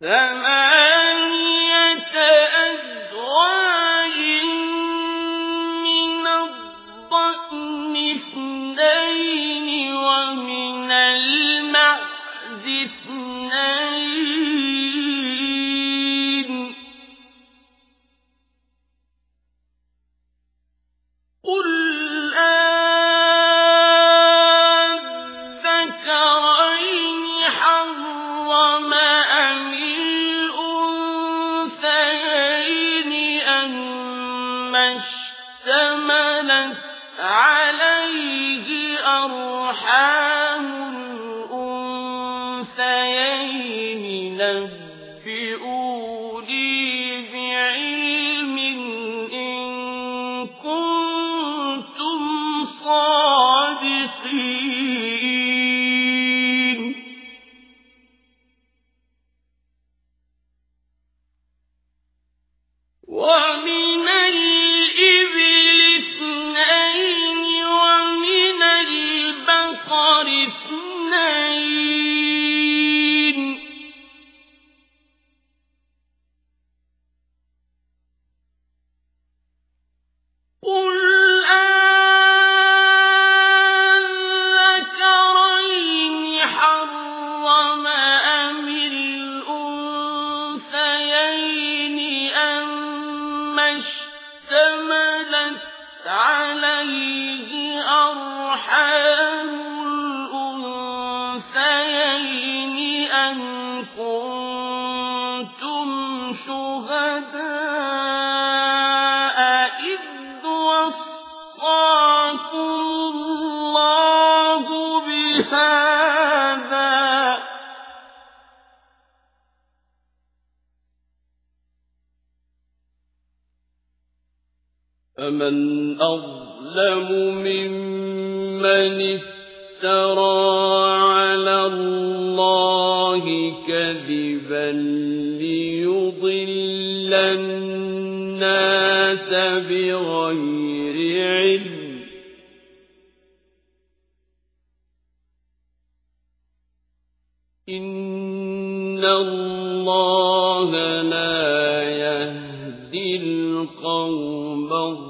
ثمانية أزواج من الضأن اثنين ومن المعز اثنين. قل الأنثيين نبئوني عليه الأنثيين أم كنتم شهداء إذ وصاكم الله بهذا. فمن أظلم ممن افترى على الله كذبا ليضل الناس بغير علم إن الله لا يهدي القوم الظالمين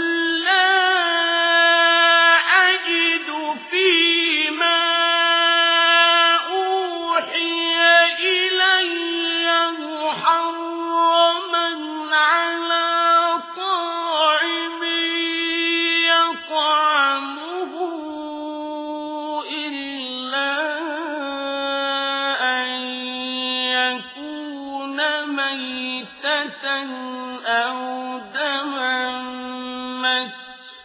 ميتة أو دما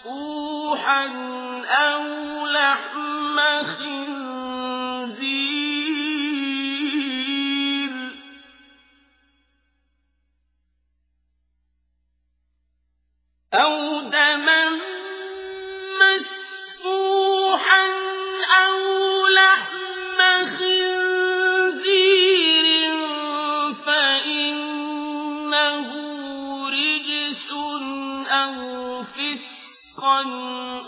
مسفوحا أو لحم خنزير. أو دما فسقا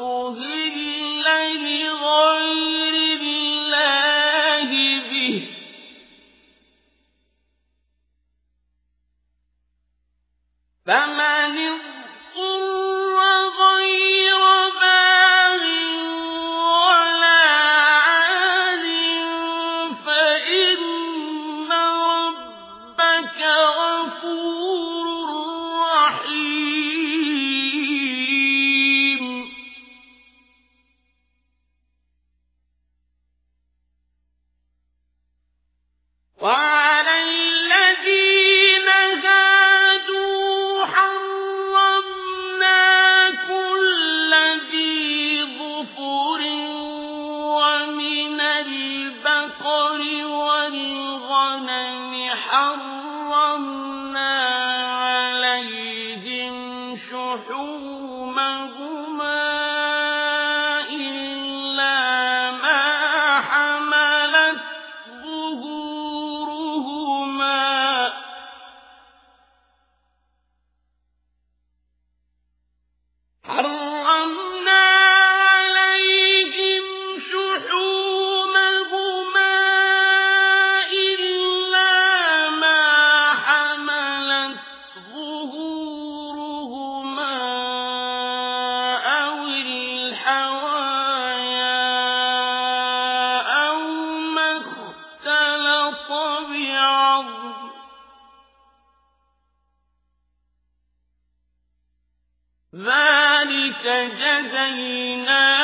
أهل لغير الله به. فمن اضطر وعلى الذين هادوا ظفر ومن البقر والغنم حرمنا عليهم شحومهما ذلك جزيناهم